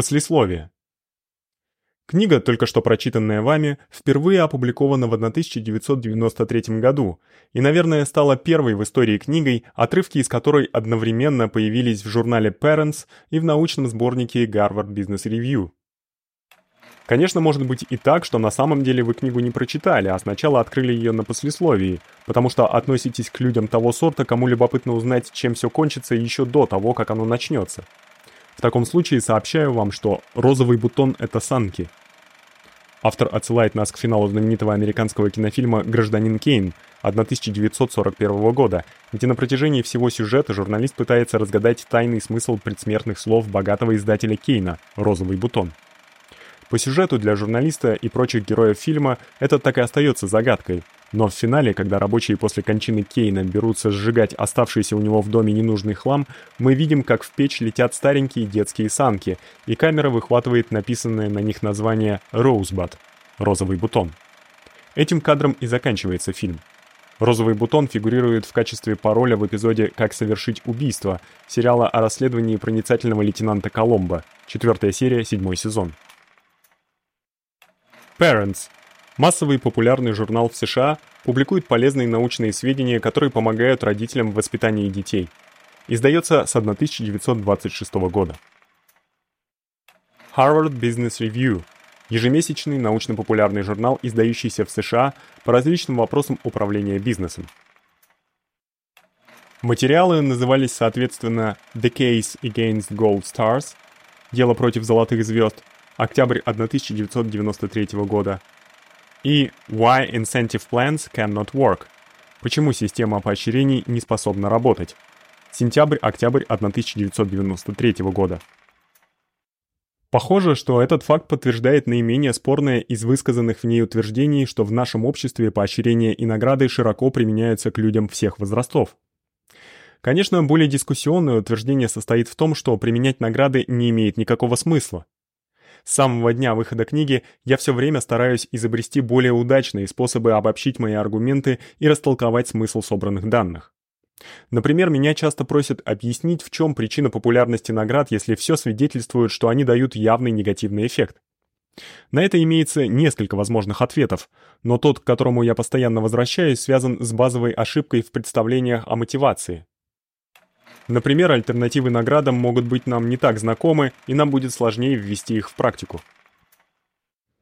Послесловие. Книга, только что прочитанная вами, впервые опубликована в 1993 году и, наверное, стала первой в истории книгой, отрывки из которой одновременно появились в журнале Parents и в научном сборнике Harvard Business Review. Конечно, может быть и так, что на самом деле вы книгу не прочитали, а сначала открыли её на послесловии, потому что относитесь к людям того сорта, кому любопытно узнать, чем всё кончится ещё до того, как оно начнётся. В таком случае сообщаю вам, что розовый бутон это санки. Автор отсылает нас к финалу знаменитого американского кинофильма Гражданин Кейн 1941 года, где на протяжении всего сюжета журналист пытается разгадать тайный смысл предсмертных слов богатого издателя Кейна Розовый бутон. По сюжету для журналиста и прочих героев фильма это так и остаётся загадкой. Но в финале, когда рабочие после кончины Кейна берутся сжигать оставшийся у него в доме ненужный хлам, мы видим, как в печь летят старенькие детские санки, и камера выхватывает написанное на них название Rosebud розовый бутон. Этим кадром и заканчивается фильм. Розовый бутон фигурирует в качестве пароля в эпизоде Как совершить убийство сериала о расследовании проницательного лейтенанта Коломбо. Четвёртая серия, седьмой сезон. Parents Массовый популярный журнал в США публикует полезные научные сведения, которые помогают родителям в воспитании детей. Издаётся с 1926 года. Harvard Business Review ежемесячный научно-популярный журнал, издающийся в США по различным вопросам управления бизнесом. Материалы назывались соответственно The Case Against Gold Stars, Дело против золотых звёзд, октябрь 1993 года, и Why Incentive Plans Cannot Work. Почему система поощрений не способна работать? Сентябрь-октябрь 1993 года. Похоже, что этот факт подтверждает наименее спорное из высказанных в ней утверждений, что в нашем обществе поощрения и награды широко применяются к людям всех возрастов. Конечно, более дискуссионное утверждение состоит в том, что применять награды не имеет никакого смысла. С самого дня выхода книги я всё время стараюсь изобрести более удачные способы обобщить мои аргументы и растолковать смысл собранных данных. Например, меня часто просят объяснить, в чём причина популярности наград, если всё свидетельствует, что они дают явный негативный эффект. На это имеется несколько возможных ответов, но тот, к которому я постоянно возвращаюсь, связан с базовой ошибкой в представлениях о мотивации. Например, альтернативы наградам могут быть нам не так знакомы, и нам будет сложнее ввести их в практику.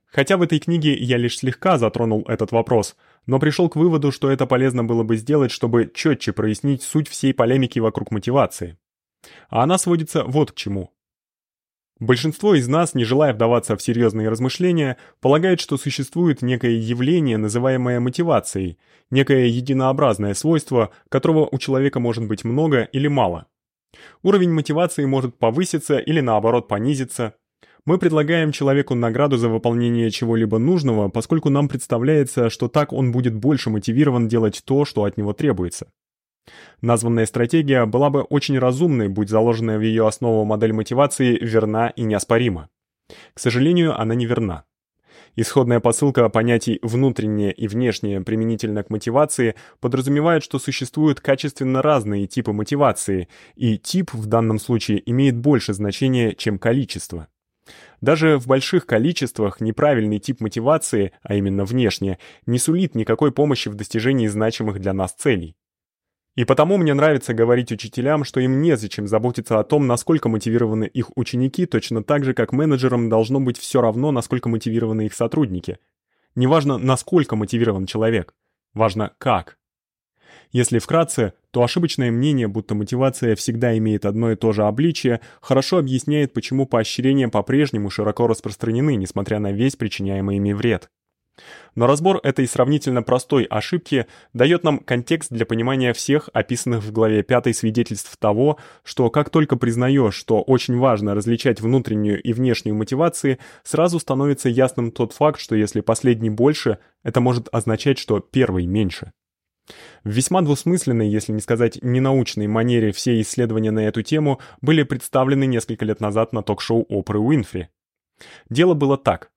Хотя в этой книге я лишь слегка затронул этот вопрос, но пришёл к выводу, что это полезно было бы сделать, чтобы чётче прояснить суть всей полемики вокруг мотивации. А она сводится вот к чему. Большинство из нас, не желая вдаваться в серьёзные размышления, полагает, что существует некое явление, называемое мотивацией, некое единообразное свойство, которого у человека может быть много или мало. Уровень мотивации может повыситься или наоборот понизиться. Мы предлагаем человеку награду за выполнение чего-либо нужного, поскольку нам представляется, что так он будет больше мотивирован делать то, что от него требуется. Названная стратегия была бы очень разумной, будь заложенная в её основу модель мотивации верна и неоспорима. К сожалению, она не верна. Исходная посылка понятий внутреннее и внешнее применительно к мотивации подразумевает, что существуют качественно разные типы мотивации, и тип в данном случае имеет больше значения, чем количество. Даже в больших количествах неправильный тип мотивации, а именно внешне, не сулит никакой помощи в достижении значимых для нас целей. И потому мне нравится говорить учителям, что им незачем заботиться о том, насколько мотивированы их ученики, точно так же, как менеджерам должно быть всё равно, насколько мотивированы их сотрудники. Неважно, насколько мотивирован человек, важно как. Если вкратце, то ошибочное мнение, будто мотивация всегда имеет одно и то же обличие, хорошо объясняет, почему поощрения по-прежнему широко распространены, несмотря на весь причиняемый ими вред. Но разбор этой сравнительно простой ошибки даёт нам контекст для понимания всех описанных в главе 5 свидетельств того, что как только признаёшь, что очень важно различать внутреннюю и внешнюю мотивации, сразу становится ясным тот факт, что если последний больше, это может означать, что первый меньше. В весьма двусмысленной, если не сказать ненаучной манере все исследования на эту тему были представлены несколько лет назад на ток-шоу Опры Уинфри. Дело было так: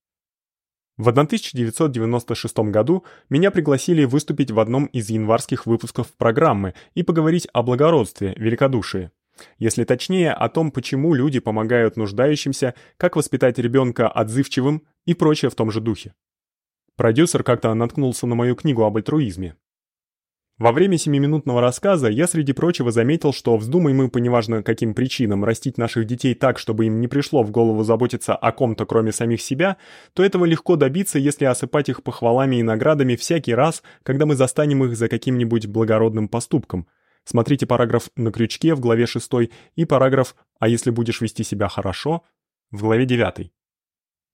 в 1996 году меня пригласили выступить в одном из январских выпусков программы и поговорить о благородстве, великодушии. Если точнее, о том, почему люди помогают нуждающимся, как воспитать ребенка отзывчивым и прочее в том же духе. Продюсер как-то наткнулся на мою книгу об альтруизме. Во время семиминутного рассказа я среди прочего заметил, что вздумай мы по неважно каким причинам растить наших детей так, чтобы им не пришло в голову заботиться о ком-то кроме самих себя, то этого легко добиться, если осыпать их похвалами и наградами всякий раз, когда мы застанем их за каким-нибудь благородным поступком. Смотрите параграф на крючке в главе 6 и параграф «А если будешь вести себя хорошо» в главе 9.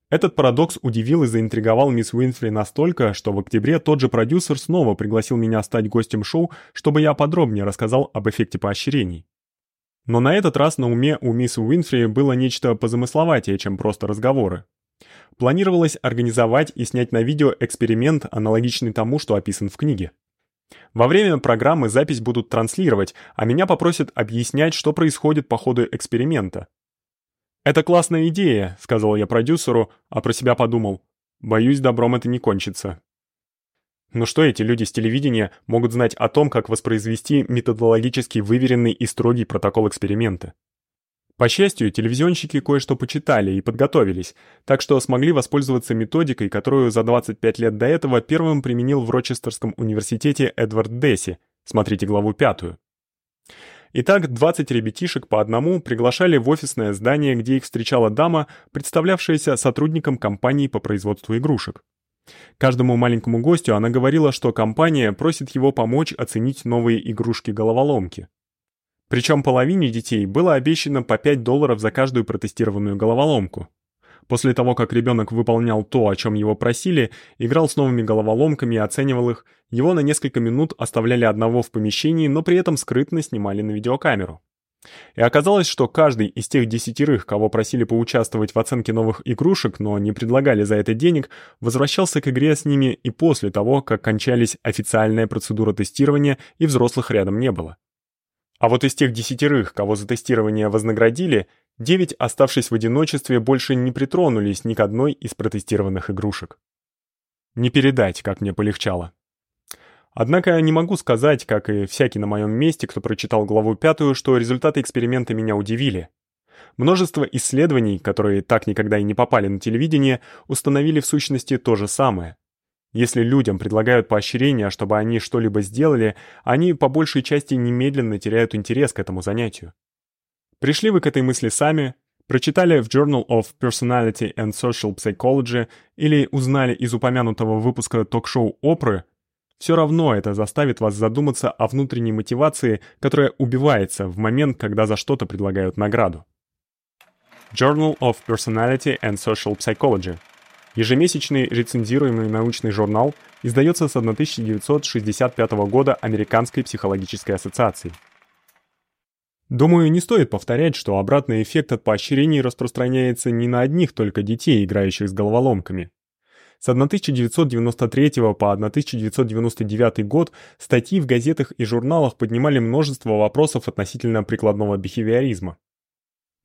Этот парадокс удивил и заинтриговал мисс Уинфри настолько, что в октябре тот же продюсер снова пригласил меня стать гостем шоу, чтобы я подробнее рассказал об эффекте поощрений. Но на этот раз на уме у мисс Уинфри было нечто позамысловатее, чем просто разговоры. Планировалось организовать и снять на видео эксперимент, аналогичный тому, что описан в книге. Во время программы запись будут транслировать, а меня попросят объяснять, что происходит по ходу эксперимента. «Это классная идея», — сказал я продюсеру, а про себя подумал. «Боюсь, добром это не кончится». Но что эти люди с телевидения могут знать о том, как воспроизвести методологически выверенный и строгий протокол эксперимента? По счастью, телевизионщики кое-что почитали и подготовились, так что смогли воспользоваться методикой, которую за 25 лет до этого первым применил в Рочестерском университете Эдвард Десси. Смотрите главу пятую. Итак, 20 ребятишек по одному приглашали в офисное здание, где их встречала дама, представлявшаяся сотрудником компании по производству игрушек. Каждому маленькому гостю она говорила, что компания просит его помочь оценить новые игрушки-головоломки. Причем половине детей было обещано по 5 долларов за каждую протестированную головоломку. После того, как ребенок выполнял то, о чем его просили, играл с новыми головоломками и оценивал их, его на несколько минут оставляли одного в помещении, но при этом скрытно снимали на видеокамеру. И оказалось, что каждый из тех десятерых, кого просили поучаствовать в оценке новых игрушек, но не предлагали за это денег, возвращался к игре с ними и после того, как кончались официальная процедура тестирования и взрослых рядом не было. А вот из тех десятерых, кого за тестирование вознаградили, Девять, оставшись в одиночестве, больше не притронулись ни к одной из протестированных игрушек. Не передать, как мне полегчало. Однако я не могу сказать, как и всякий на моем месте, кто прочитал главу пятую, что результаты эксперимента меня удивили. Множество исследований, которые так никогда и не попали на телевидение, установили в сущности то же самое. Если людям предлагают поощрения, чтобы они что-либо сделали, они по большей части немедленно теряют интерес к этому занятию. Пришли вы к этой мысли сами, прочитали в Journal of Personality and Social Psychology или узнали из упомянутого выпуска ток-шоу Опры, все равно это заставит вас задуматься о внутренней мотивации, которая убивается в момент, когда за что-то предлагают награду. Journal of Personality and Social Psychology. Ежемесячный рецензируемый научный журнал издается с 1965 года Американской психологической ассоциацией. Думаю, не стоит повторять, что обратный эффект от поощрений распространяется не на одних только детей, играющих с головоломками. С 1993 по 1999 год статьи в газетах и журналах поднимали множество вопросов относительно прикладного бихевиоризма.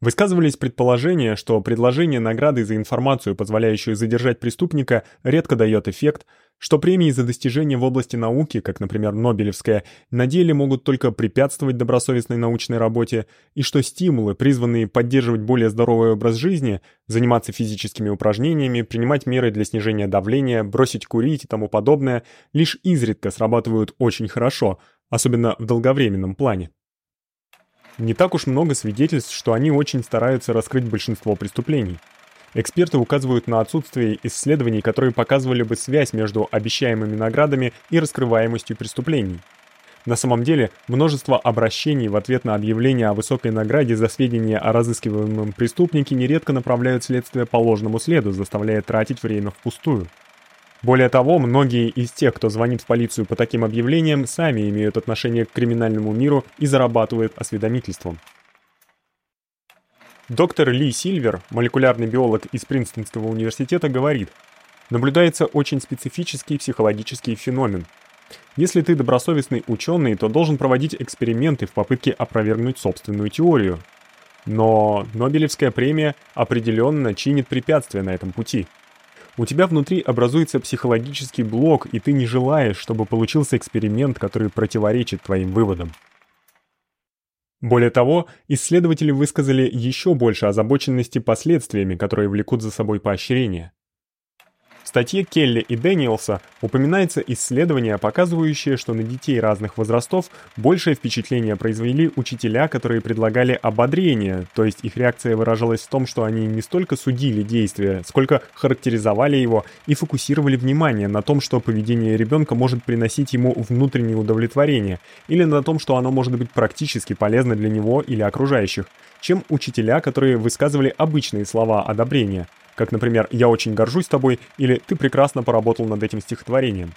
Высказывались предположения, что предложение награды за информацию, позволяющую задержать преступника, редко даёт эффект, что премии за достижения в области науки, как, например, Нобелевская, на деле могут только препятствовать добросовестной научной работе, и что стимулы, призванные поддерживать более здоровый образ жизни, заниматься физическими упражнениями, принимать меры для снижения давления, бросить курить и тому подобное, лишь изредка срабатывают очень хорошо, особенно в долговременном плане. Не так уж много свидетельств, что они очень стараются раскрыть большинство преступлений. Эксперты указывают на отсутствие исследований, которые показывали бы связь между обещаемыми наградами и раскрываемостью преступлений. На самом деле, множество обращений в ответ на объявление о высокой награде за сведения о разыскиваемом преступнике нередко направляют следствие по ложному следу, заставляя тратить время впустую. Более того, многие из тех, кто звонит в полицию по таким объявлениям, сами имеют отношение к криминальному миру и зарабатывают осведомительством. Доктор Ли Сильвер, молекулярный биолог из Принстонского университета, говорит: "Наблюдается очень специфический психологический феномен. Если ты добросовестный ученый, то должен проводить эксперименты в попытке опровергнуть собственную теорию. Но Нобелевская премия определенно чинит препятствия на этом пути". У тебя внутри образуется психологический блок, и ты не желаешь, чтобы получился эксперимент, который противоречит твоим выводам. Более того, исследователи высказали еще больше озабоченности последствиями, которые влекут за собой поощрение. Статье Келли и Дэниелса упоминается исследование, показывающее, что на детей разных возрастов большее впечатление произвели учителя, которые предлагали ободрение, то есть их реакция выражалась в том, что они не столько судили действие, сколько характеризовали его и фокусировали внимание на том, что поведение ребенка может приносить ему внутреннее удовлетворение, или на том, что оно может быть практически полезно для него или окружающих, чем учителя, которые высказывали обычные слова одобрения – как, например, «я очень горжусь тобой» или «ты прекрасно поработал над этим стихотворением».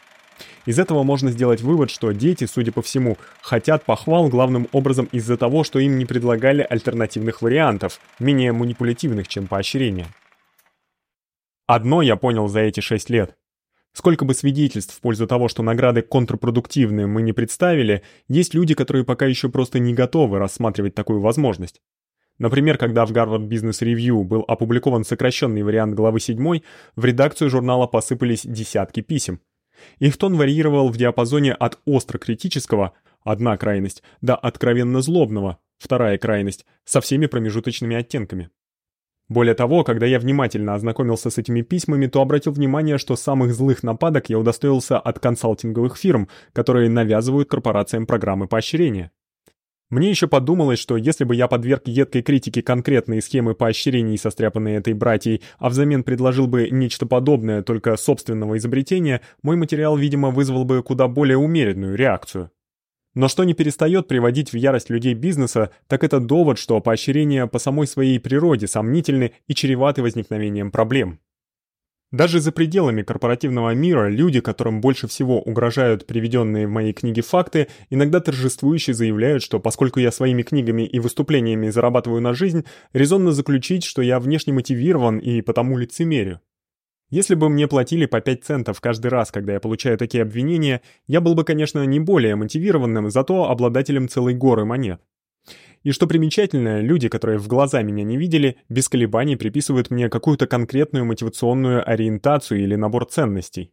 Из этого можно сделать вывод, что дети, судя по всему, хотят похвал главным образом из-за того, что им не предлагали альтернативных вариантов, менее манипулятивных, чем поощрение. Одно я понял за эти шесть лет. Сколько бы свидетельств в пользу того, что награды контрпродуктивны, мы не представили, есть люди, которые пока еще просто не готовы рассматривать такую возможность. Например, когда в Harvard Business Review был опубликован сокращенный вариант главы 7, в редакцию журнала посыпались десятки писем. Их тон варьировал в диапазоне от остро критического одна крайность до откровенно злобного вторая крайность со всеми промежуточными оттенками. Более того, когда я внимательно ознакомился с этими письмами, то обратил внимание, что самых злых нападок я удостоился от консалтинговых фирм, которые навязывают корпорациям программы поощрения. Мне еще подумалось, что если бы я подверг едкой критике конкретные схемы поощрений, состряпанные этой братьей, а взамен предложил бы нечто подобное, только собственного изобретения, мой материал, видимо, вызвал бы куда более умеренную реакцию. Но что не перестает приводить в ярость людей бизнеса, так это довод, что поощрения по самой своей природе сомнительны и чреваты возникновением проблем. Даже за пределами корпоративного мира люди, которым больше всего угрожают приведенные в моей книге факты, иногда торжествующе заявляют, что поскольку я своими книгами и выступлениями зарабатываю на жизнь, резонно заключить, что я внешне мотивирован и потому лицемерю. Если бы мне платили по 5 центов каждый раз, когда я получаю такие обвинения, я был бы, конечно, не более мотивированным, зато обладателем целой горы монет. И что примечательно, люди, которые в глаза меня не видели, без колебаний приписывают мне какую-то конкретную мотивационную ориентацию или набор ценностей.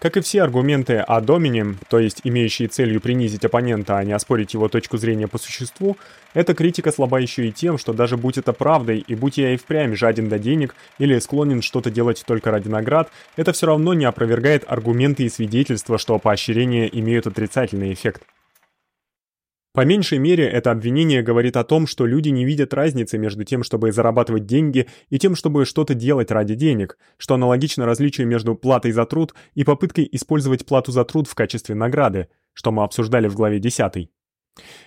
Как и все аргументы о домине, то есть имеющие целью принизить оппонента, а не оспорить его точку зрения по существу, эта критика слаба еще и тем, что даже будь это правдой, и будь я и впрямь жаден до денег или склонен что-то делать только ради наград, это все равно не опровергает аргументы и свидетельства, что поощрения имеют отрицательный эффект. По меньшей мере, это обвинение говорит о том, что люди не видят разницы между тем, чтобы зарабатывать деньги, и тем, чтобы что-то делать ради денег, что аналогично различию между платой за труд и попыткой использовать плату за труд в качестве награды, что мы обсуждали в главе 10.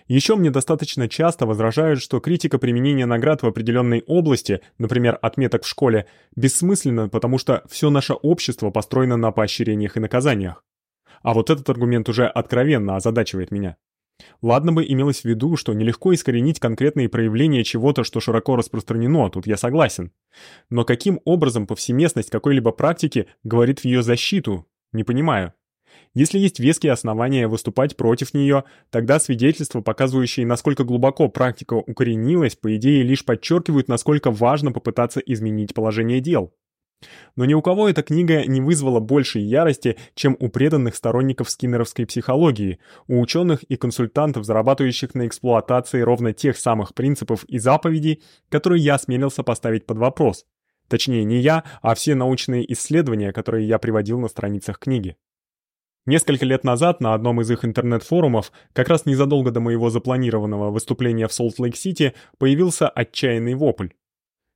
Еще мне достаточно часто возражают, что критика применения наград в определенной области, например, отметок в школе, бессмысленна, потому что все наше общество построено на поощрениях и наказаниях. А вот этот аргумент уже откровенно озадачивает меня. Ладно бы имелось в виду, что нелегко искоренить конкретные проявления чего-то, что широко распространено, тут я согласен. Но каким образом повсеместность какой-либо практики говорит в ее защиту? Не понимаю. Если есть веские основания выступать против нее, тогда свидетельства, показывающие, насколько глубоко практика укоренилась, по идее лишь подчеркивают, насколько важно попытаться изменить положение дел. Но ни у кого эта книга не вызвала большей ярости, чем у преданных сторонников скиннеровской психологии, у ученых и консультантов, зарабатывающих на эксплуатации ровно тех самых принципов и заповедей, которые я осмелился поставить под вопрос. Точнее, не я, а все научные исследования, которые я приводил на страницах книги. Несколько лет назад на одном из их интернет-форумов, как раз незадолго до моего запланированного выступления в Солт-Лейк-Сити, появился отчаянный вопль.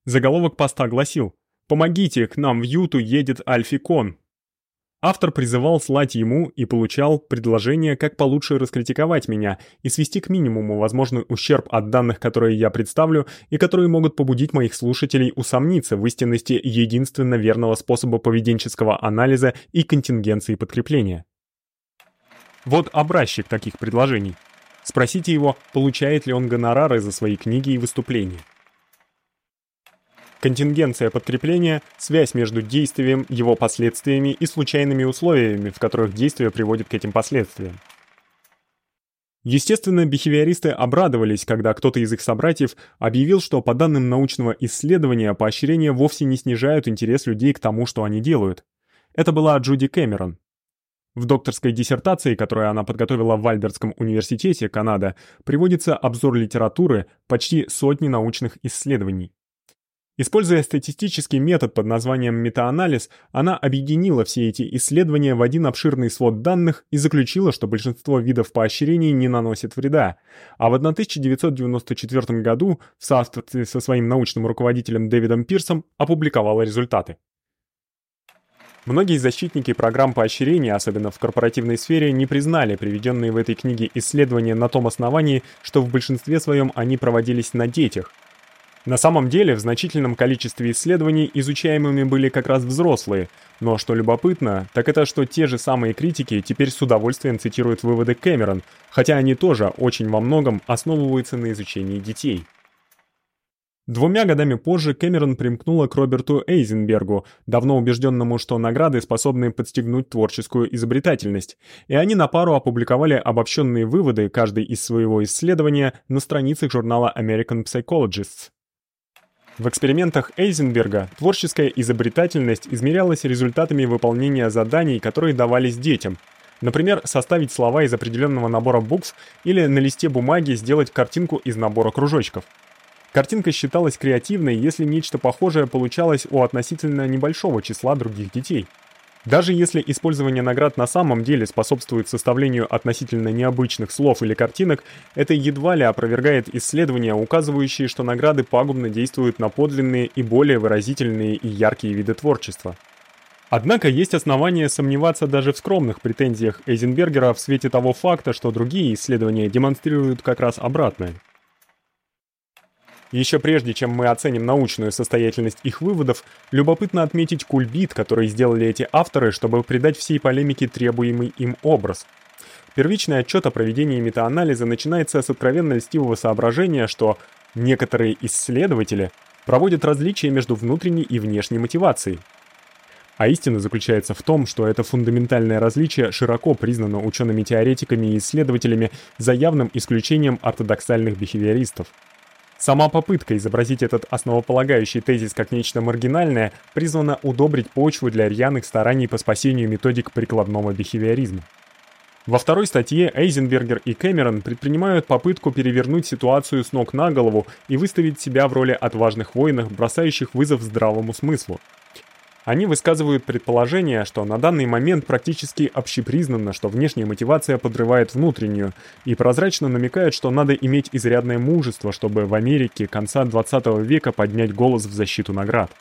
Заголовок поста гласил Помогите, к нам в Юту едет Альфикон. Автор призывал слать ему и получал предложение, как получше раскритиковать меня и свести к минимуму возможный ущерб от данных, которые я представлю и которые могут побудить моих слушателей усомниться в истинности единственно верного способа поведенческого анализа и контингенции подкрепления. Вот образчик таких предложений. Спросите его, получает ли он гонорары за свои книги и выступления. Контингенция подкрепления – связь между действием, его последствиями и случайными условиями, в которых действие приводит к этим последствиям. Естественно, бихевиористы обрадовались, когда кто-то из их собратьев объявил, что по данным научного исследования поощрения вовсе не снижают интерес людей к тому, что они делают. Это была Джуди Кэмерон. В докторской диссертации, которую она подготовила в Альбертском университете, Канада, приводится обзор литературы почти сотни научных исследований. Используя статистический метод под названием метаанализ, она объединила все эти исследования в один обширный свод данных и заключила, что большинство видов поощрений не наносит вреда. А в 1994 году в соавторстве со своим научным руководителем Дэвидом Пирсом опубликовала результаты. Многие защитники программ поощрения, особенно в корпоративной сфере, не признали приведенные в этой книге исследования на том основании, что в большинстве своем они проводились на детях. На самом деле, в значительном количестве исследований изучаемыми были как раз взрослые, но что любопытно, так это что те же самые критики теперь с удовольствием цитируют выводы Кэмерон, хотя они тоже очень во многом основываются на изучении детей. Двумя годами позже Кэмерон примкнула к Роберту Эйзенбергу, давно убежденному, что награды способны подстегнуть творческую изобретательность, и они на пару опубликовали обобщенные выводы каждый из своего исследования на страницах журнала American Psychologists. В экспериментах Эйзенберга творческая изобретательность измерялась результатами выполнения заданий, которые давались детям. Например, составить слова из определенного набора букв или на листе бумаги сделать картинку из набора кружочков. Картинка считалась креативной, если нечто похожее получалось у относительно небольшого числа других детей. Даже если использование наград на самом деле способствует составлению относительно необычных слов или картинок, это едва ли опровергает исследования, указывающие, что награды пагубно действуют на подлинные и более выразительные и яркие виды творчества. Однако есть основания сомневаться даже в скромных претензиях Эйзенбергера в свете того факта, что другие исследования демонстрируют как раз обратное. Еще прежде, чем мы оценим научную состоятельность их выводов, любопытно отметить кульбит, который сделали эти авторы, чтобы придать всей полемике требуемый им образ. Первичный отчет о проведении метаанализа начинается с откровенно льстивого соображения, что некоторые исследователи проводят различия между внутренней и внешней мотивацией. А истина заключается в том, что это фундаментальное различие широко признано учеными-теоретиками и исследователями за явным исключением ортодоксальных бихевиористов. Сама попытка изобразить этот основополагающий тезис как нечто маргинальное призвана удобрить почву для рьяных стараний по спасению методик прикладного бихевиоризма. Во второй статье Эйзенбергер и Кэмерон предпринимают попытку перевернуть ситуацию с ног на голову и выставить себя в роли отважных воинов, бросающих вызов здравому смыслу. Они высказывают предположение, что на данный момент практически общепризнано, что внешняя мотивация подрывает внутреннюю, и прозрачно намекают, что надо иметь изрядное мужество, чтобы в Америке конца 20 века поднять голос в защиту наград.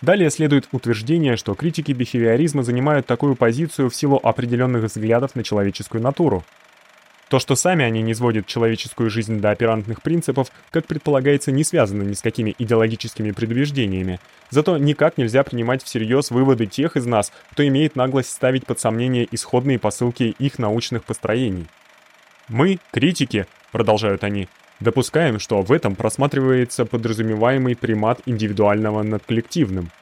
Далее следует утверждение, что критики бихевиоризма занимают такую позицию в силу определенных взглядов на человеческую натуру. То, что сами они не сводят человеческую жизнь до оперантных принципов, как предполагается, не связано ни с какими идеологическими предубеждениями. Зато никак нельзя принимать всерьез выводы тех из нас, кто имеет наглость ставить под сомнение исходные посылки их научных построений. Мы, критики, продолжают они, допускаем, что в этом просматривается подразумеваемый примат индивидуального над коллективным –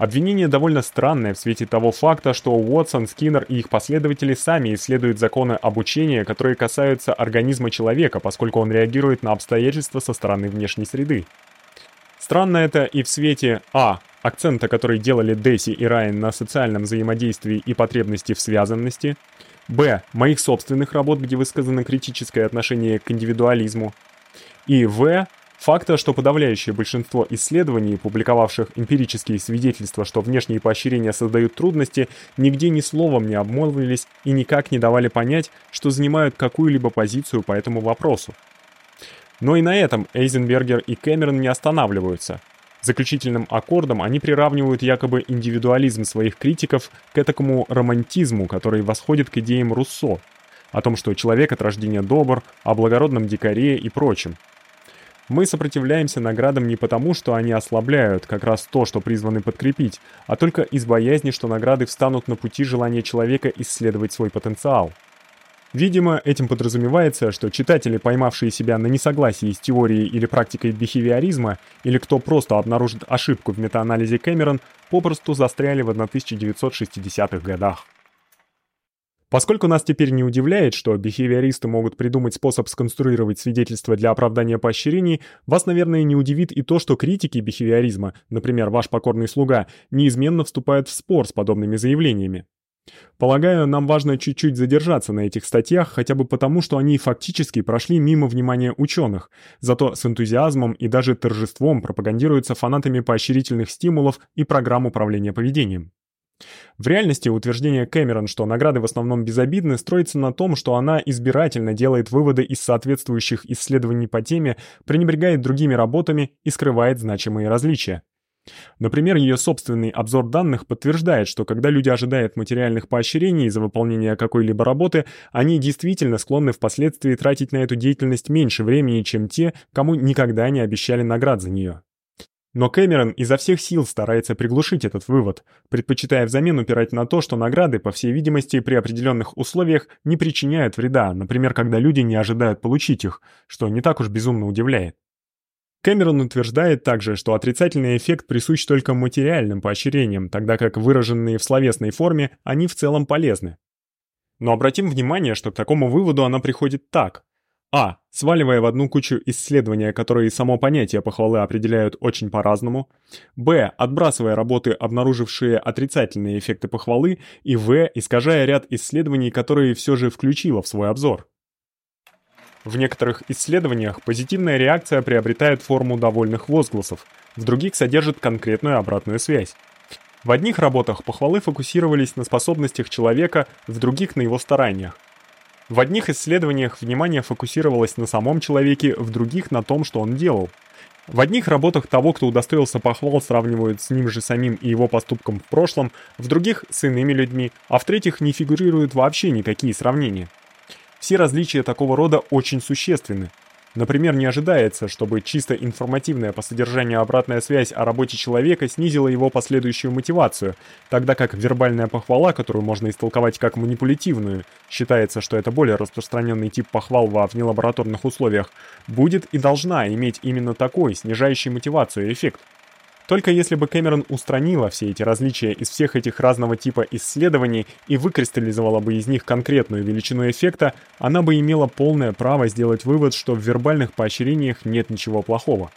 Обвинение довольно странное в свете того факта, что Уотсон, Скиннер и их последователи сами исследуют законы обучения, которые касаются организма человека, поскольку он реагирует на обстоятельства со стороны внешней среды. Странно это и в свете а. акцента, который делали Дэси и Райан на социальном взаимодействии и потребности в связанности, б. моих собственных работ, где высказано критическое отношение к индивидуализму, и в Факта, что подавляющее большинство исследований, публиковавших эмпирические свидетельства, что внешние поощрения создают трудности, нигде ни словом не обмолвились и никак не давали понять, что занимают какую-либо позицию по этому вопросу. Но и на этом Эйзенбергер и Кэмерон не останавливаются. Заключительным аккордом они приравнивают якобы индивидуализм своих критиков к этакому романтизму, который восходит к идеям Руссо, о том, что человек от рождения добр, о благородном дикаре и прочем. Мы сопротивляемся наградам не потому, что они ослабляют как раз то, что призваны подкрепить, а только из боязни, что награды встанут на пути желания человека исследовать свой потенциал. Видимо, этим подразумевается, что читатели, поймавшие себя на несогласии с теорией или практикой бихевиоризма, или кто просто обнаружит ошибку в метаанализе Кэмерон, попросту застряли в 1960-х годах. Поскольку нас теперь не удивляет, что бихевиористы могут придумать способ сконструировать свидетельства для оправдания поощрений, вас, наверное, не удивит и то, что критики бихевиоризма, например, ваш покорный слуга, неизменно вступают в спор с подобными заявлениями. Полагаю, нам важно чуть-чуть задержаться на этих статьях, хотя бы потому, что они фактически прошли мимо внимания ученых, зато с энтузиазмом и даже торжеством пропагандируются фанатами поощрительных стимулов и программ управления поведением. В реальности утверждение Кэмерон, что награды в основном безобидны, строится на том, что она избирательно делает выводы из соответствующих исследований по теме, пренебрегает другими работами и скрывает значимые различия. Например, ее собственный обзор данных подтверждает, что когда люди ожидают материальных поощрений за выполнение какой-либо работы, они действительно склонны впоследствии тратить на эту деятельность меньше времени, чем те, кому никогда не обещали наград за нее. Но Кэмерон изо всех сил старается приглушить этот вывод, предпочитая взамен упирать на то, что награды, по всей видимости, при определенных условиях не причиняют вреда, например, когда люди не ожидают получить их, что не так уж безумно удивляет. Кэмерон утверждает также, что отрицательный эффект присущ только материальным поощрениям, тогда как выраженные в словесной форме они в целом полезны. Но обратим внимание, что к такому выводу она приходит так: а. Сваливая в одну кучу исследования, которые само понятие похвалы определяют очень по-разному. Б. Отбрасывая работы, обнаружившие отрицательные эффекты похвалы. И В. Искажая ряд исследований, которые все же включила в свой обзор. В некоторых исследованиях позитивная реакция приобретает форму довольных возгласов, в других содержит конкретную обратную связь. В одних работах похвалы фокусировались на способностях человека, в других на его стараниях. В одних исследованиях внимание фокусировалось на самом человеке, в других на том, что он делал. В одних работах того, кто удостоился похвал, сравнивают с ним же самим и его поступком в прошлом, в других с иными людьми, а в третьих не фигурируют вообще никакие сравнения. Все различия такого рода очень существенны. Например, не ожидается, чтобы чисто информативная по содержанию обратная связь о работе человека снизила его последующую мотивацию, тогда как вербальная похвала, которую можно истолковать как манипулятивную, считается, что это более распространенный тип похвал во внелабораторных условиях, будет и должна иметь именно такой, снижающий мотивацию эффект. Только если бы Кэмерон устранила все эти различия из всех этих разного типа исследований и выкристаллизовала бы из них конкретную величину эффекта, она бы имела полное право сделать вывод, что в вербальных поощрениях нет ничего плохого.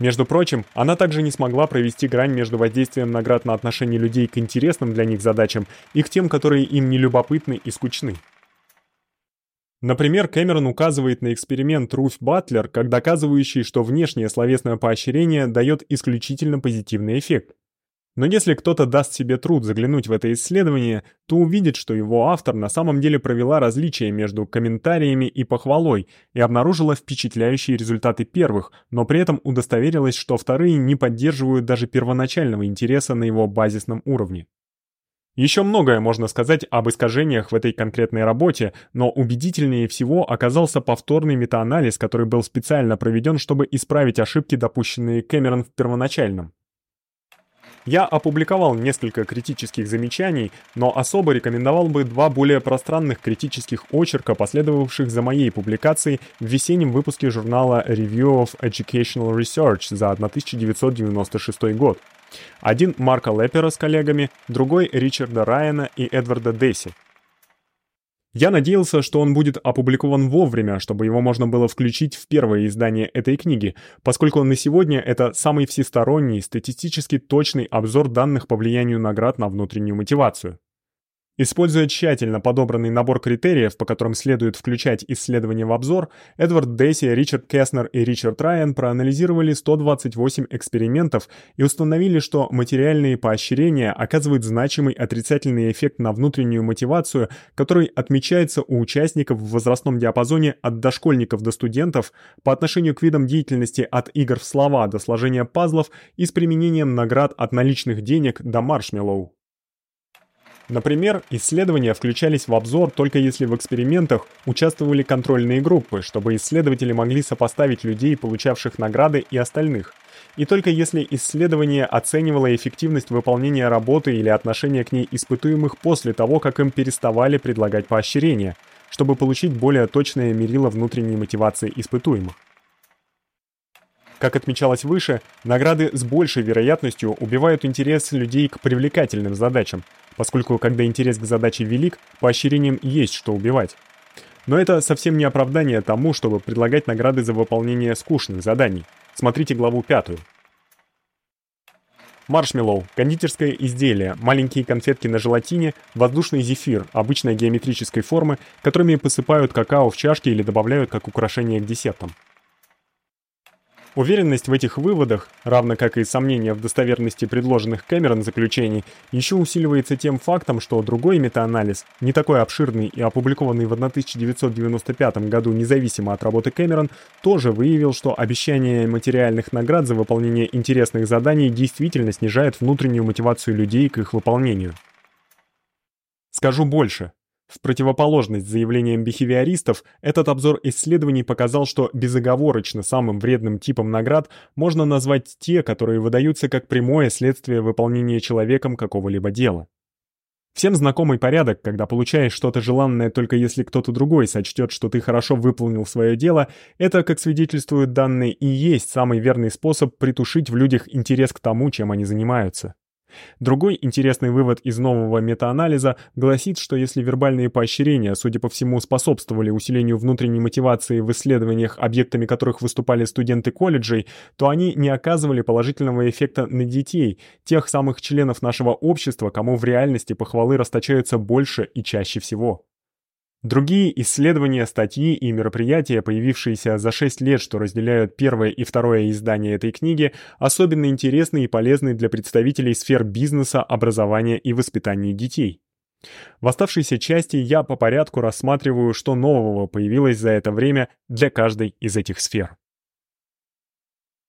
Между прочим, она также не смогла провести грань между воздействием наград на отношение людей к интересным для них задачам и к тем, которые им не любопытны и скучны. Например, Кэмерон указывает на эксперимент Руф Батлер как доказывающий, что внешнее словесное поощрение дает исключительно позитивный эффект. Но если кто-то даст себе труд заглянуть в это исследование, то увидит, что его автор на самом деле провела различие между комментариями и похвалой и обнаружила впечатляющие результаты первых, но при этом удостоверилась, что вторые не поддерживают даже первоначального интереса на его базисном уровне. Еще многое можно сказать об искажениях в этой конкретной работе, но убедительнее всего оказался повторный метаанализ, который был специально проведен, чтобы исправить ошибки, допущенные Кэмерон в первоначальном. Я опубликовал несколько критических замечаний, но особо рекомендовал бы два более пространных критических очерка, последовавших за моей публикацией в весеннем выпуске журнала Review of Educational Research за 1996 год. Один Марка Лепера с коллегами, другой Ричарда Райана и Эдварда Десси. Я надеялся, что он будет опубликован вовремя, чтобы его можно было включить в первое издание этой книги, поскольку на сегодня это самый всесторонний, статистически точный обзор данных по влиянию наград на внутреннюю мотивацию. Используя тщательно подобранный набор критериев, по которым следует включать исследования в обзор, Эдвард Десси, Ричард Кеснер и Ричард Райан проанализировали 128 экспериментов и установили, что материальные поощрения оказывают значимый отрицательный эффект на внутреннюю мотивацию, который отмечается у участников в возрастном диапазоне от дошкольников до студентов по отношению к видам деятельности от игр в слова до сложения пазлов и с применением наград от наличных денег до маршмеллоу. Например, исследования включались в обзор только если в экспериментах участвовали контрольные группы, чтобы исследователи могли сопоставить людей, получавших награды, и остальных. И только если исследование оценивало эффективность выполнения работы или отношение к ней испытуемых после того, как им переставали предлагать поощрения, чтобы получить более точное мерило внутренней мотивации испытуемых. Как отмечалось выше, награды с большей вероятностью убивают интерес людей к привлекательным задачам, поскольку когда интерес к задаче велик, поощрением есть что убивать. Но это совсем не оправдание тому, чтобы предлагать награды за выполнение скучных заданий. Смотрите главу пятую. Маршмеллоу – кондитерское изделие, маленькие конфетки на желатине, воздушный зефир обычной геометрической формы, которыми посыпают какао в чашки или добавляют как украшение к десертам. Уверенность в этих выводах, равно как и сомнения в достоверности предложенных Кэмерон заключений, еще усиливается тем фактом, что другой метаанализ, не такой обширный и опубликованный в 1995 году независимо от работы Кэмерон, тоже выявил, что обещание материальных наград за выполнение интересных заданий действительно снижает внутреннюю мотивацию людей к их выполнению. Скажу больше. В противоположность заявлениям бихевиористов, этот обзор исследований показал, что безоговорочно самым вредным типом наград можно назвать те, которые выдаются как прямое следствие выполнения человеком какого-либо дела. Всем знакомый порядок, когда получаешь что-то желанное только если кто-то другой сочтет, что ты хорошо выполнил свое дело, это, как свидетельствуют данные, и есть самый верный способ притушить в людях интерес к тому, чем они занимаются. Другой интересный вывод из нового метаанализа гласит, что если вербальные поощрения, судя по всему, способствовали усилению внутренней мотивации в исследованиях, объектами которых выступали студенты колледжей, то они не оказывали положительного эффекта на детей, тех самых членов нашего общества, кому в реальности похвалы расточаются больше и чаще всего. Другие исследования, статьи и мероприятия, появившиеся за 6 лет, что разделяют первое и второе издание этой книги, особенно интересны и полезны для представителей сфер бизнеса, образования и воспитания детей. В оставшейся части я по порядку рассматриваю, что нового появилось за это время для каждой из этих сфер.